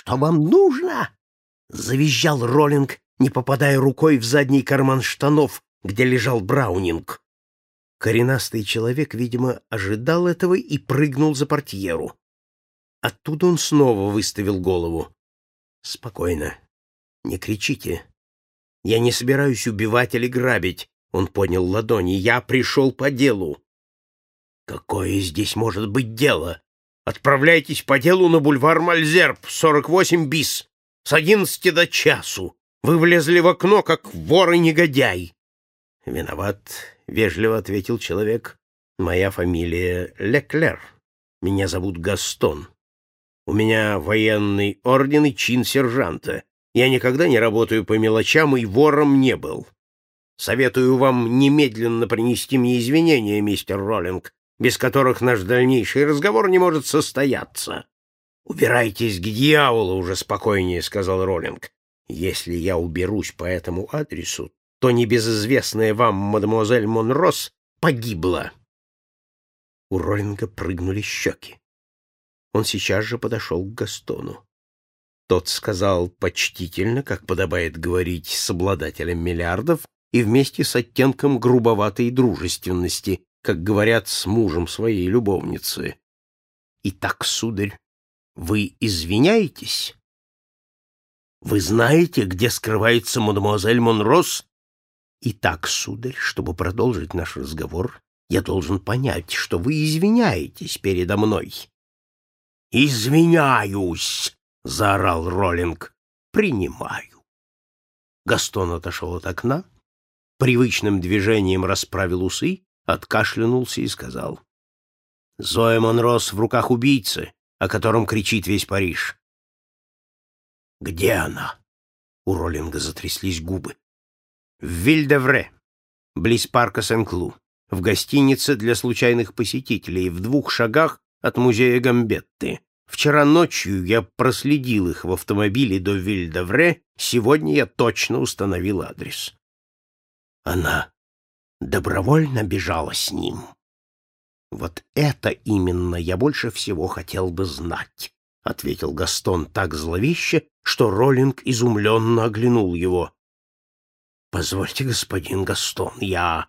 Что вам нужно? Завизжал Роллинг, не попадая рукой в задний карман штанов, где лежал Браунинг. Коренастый человек, видимо, ожидал этого и прыгнул за портьеру. Оттуда он снова выставил голову. «Спокойно. Не кричите. Я не собираюсь убивать или грабить. Он поднял ладони. Я пришел по делу. Какое здесь может быть дело? Отправляйтесь по делу на бульвар Мальзерб, 48 бис, с 11 до часу. Вы влезли в окно, как вор и негодяй. Виноват, вежливо ответил человек. Моя фамилия Леклер. Меня зовут Гастон. У меня военный орден и чин сержанта. Я никогда не работаю по мелочам и вором не был. Советую вам немедленно принести мне извинения, мистер Роллинг, без которых наш дальнейший разговор не может состояться. Убирайтесь к дьяволу, уже спокойнее сказал Роллинг. Если я уберусь по этому адресу, то небезызвестная вам мадемуазель Монрос погибла. У Роллинга прыгнули щеки. Он сейчас же подошел к Гастону. Тот сказал почтительно, как подобает говорить с обладателем миллиардов, и вместе с оттенком грубоватой дружественности, как говорят с мужем своей любовницы. «Итак, сударь, вы извиняетесь? Вы знаете, где скрывается мадемуазель Монрос? Итак, сударь, чтобы продолжить наш разговор, я должен понять, что вы извиняетесь передо мной». «Извиняюсь!» — заорал Роллинг. «Принимаю». Гастон отошел от окна, привычным движением расправил усы, откашлянулся и сказал. «Зоя Монрос в руках убийцы, о котором кричит весь Париж». «Где она?» — у Роллинга затряслись губы. «В Вильдевре, близ парка Сен-Клу, в гостинице для случайных посетителей, в двух шагах от музея Гамбетты. Вчера ночью я проследил их в автомобиле до Вильдавре, сегодня я точно установил адрес. Она добровольно бежала с ним. Вот это именно я больше всего хотел бы знать, — ответил Гастон так зловеще, что Роллинг изумленно оглянул его. — Позвольте, господин Гастон, я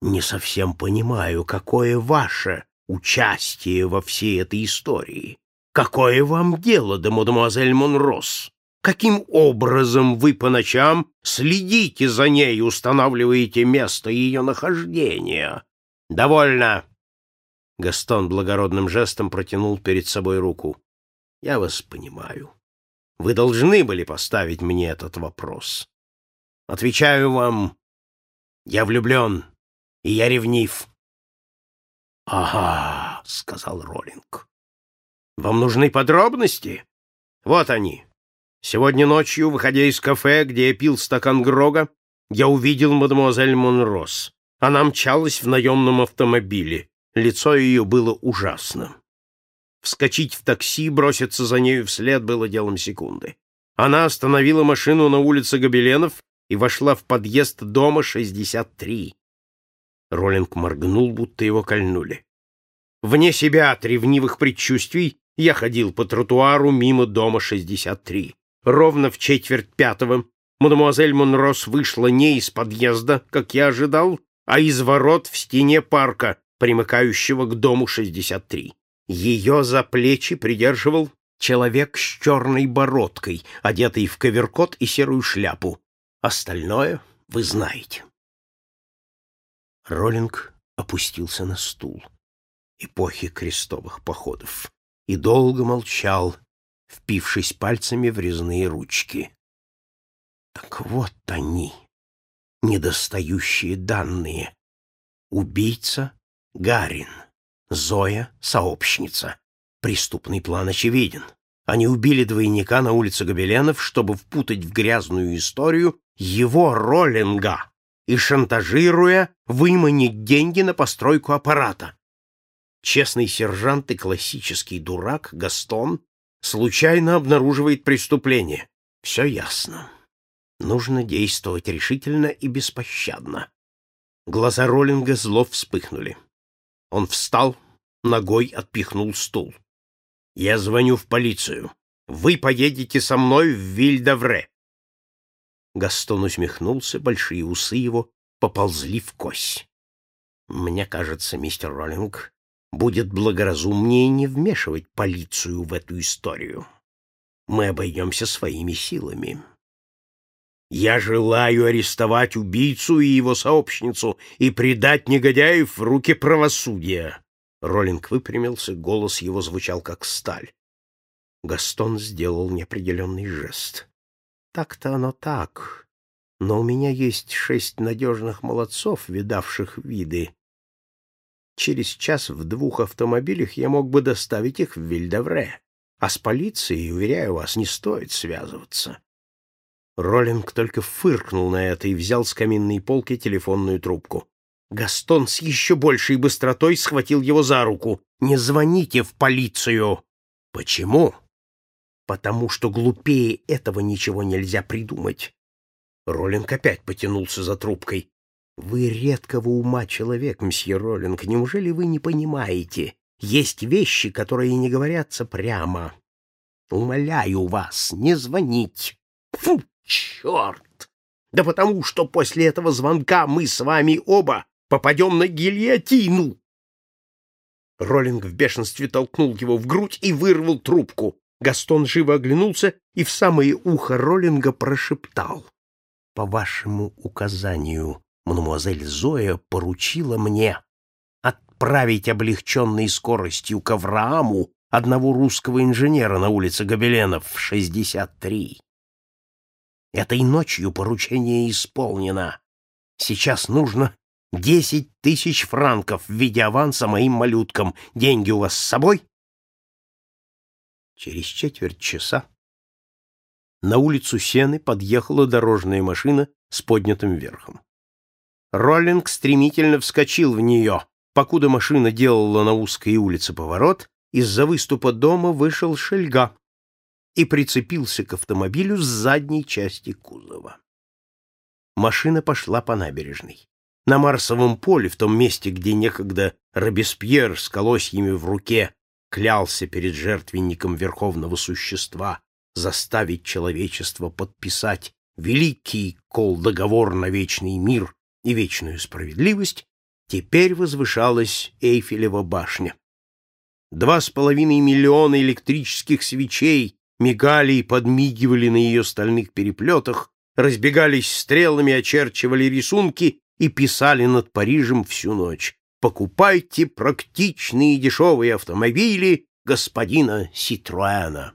не совсем понимаю, какое ваше участие во всей этой истории. Какое вам дело до мадемуазель Монрос? Каким образом вы по ночам следите за ней, и устанавливаете место ее нахождения? Довольно. Гастон благородным жестом протянул перед собой руку. Я вас понимаю. Вы должны были поставить мне этот вопрос. Отвечаю вам, я влюблен, и я ревнив. — Ага, — сказал Роллинг. Вам нужны подробности? Вот они. Сегодня ночью, выходя из кафе, где я пил стакан Грога, я увидел мадемуазель Монрос. Она мчалась в наемном автомобиле. Лицо ее было ужасным. Вскочить в такси, броситься за нею вслед было делом секунды. Она остановила машину на улице Гобеленов и вошла в подъезд дома 63. Роллинг моргнул, будто его кольнули. Вне себя от ревнивых предчувствий я ходил по тротуару мимо дома 63. Ровно в четверть пятого мадемуазель Монрос вышла не из подъезда, как я ожидал, а из ворот в стене парка, примыкающего к дому 63. Ее за плечи придерживал человек с черной бородкой, одетый в коверкот и серую шляпу. Остальное вы знаете. Роллинг опустился на стул. Эпохи крестовых походов и долго молчал, впившись пальцами в резные ручки. Так вот они, недостающие данные. Убийца — Гарин, Зоя — сообщница. Преступный план очевиден. Они убили двойника на улице Гобеленов, чтобы впутать в грязную историю его Роллинга и, шантажируя, выманить деньги на постройку аппарата. Честный сержант и классический дурак Гастон случайно обнаруживает преступление. Все ясно. Нужно действовать решительно и беспощадно. Глаза Роллинга зло вспыхнули. Он встал, ногой отпихнул стул. «Я звоню в полицию. Вы поедете со мной в Вильдавре. Гастон усмехнулся, большие усы его поползли в кость. Мне кажется, мистер Роллинг, будет благоразумнее не вмешивать полицию в эту историю. Мы обойдемся своими силами. Я желаю арестовать убийцу и его сообщницу и предать негодяев в руки правосудия. Роллинг выпрямился, голос его звучал как сталь. Гастон сделал неопределенный жест. Так-то оно так. Но у меня есть шесть надежных молодцов, видавших виды. Через час в двух автомобилях я мог бы доставить их в Вильдавре. А с полицией, уверяю вас, не стоит связываться. Роллинг только фыркнул на это и взял с каминной полки телефонную трубку. Гастон с еще большей быстротой схватил его за руку. «Не звоните в полицию!» «Почему?» «Потому что глупее этого ничего нельзя придумать». Роллинг опять потянулся за трубкой. «Вы редкого ума человек, мсье Роллинг. Неужели вы не понимаете? Есть вещи, которые не говорятся прямо. Умоляю вас, не звонить. Фу!» Черт! Да потому что после этого звонка мы с вами оба попадем на гильотину!» Роллинг в бешенстве толкнул его в грудь и вырвал трубку. Гастон живо оглянулся и в самое ухо Роллинга прошептал. «По вашему указанию, мадемуазель Зоя поручила мне отправить облегченной скоростью к Аврааму одного русского инженера на улице Гобеленов в 63. Этой ночью поручение исполнено. Сейчас нужно десять тысяч франков в виде аванса моим малюткам. Деньги у вас с собой? Через четверть часа на улицу Сены подъехала дорожная машина с поднятым верхом. Роллинг стремительно вскочил в нее. Покуда машина делала на узкой улице поворот, из-за выступа дома вышел Шельга и прицепился к автомобилю с задней части кузова. Машина пошла по набережной. На Марсовом поле, в том месте, где некогда Робеспьер с колосьями в руке клялся перед жертвенником Верховного Существа заставить человечество подписать великий кол-договор на вечный мир и вечную справедливость, теперь возвышалась Эйфелева башня. Два с половиной миллиона электрических свечей мигали и подмигивали на ее стальных переплетах, разбегались стрелами, очерчивали рисунки и писали над Парижем всю ночь. «Покупайте практичные дешевые автомобили господина Ситруэна».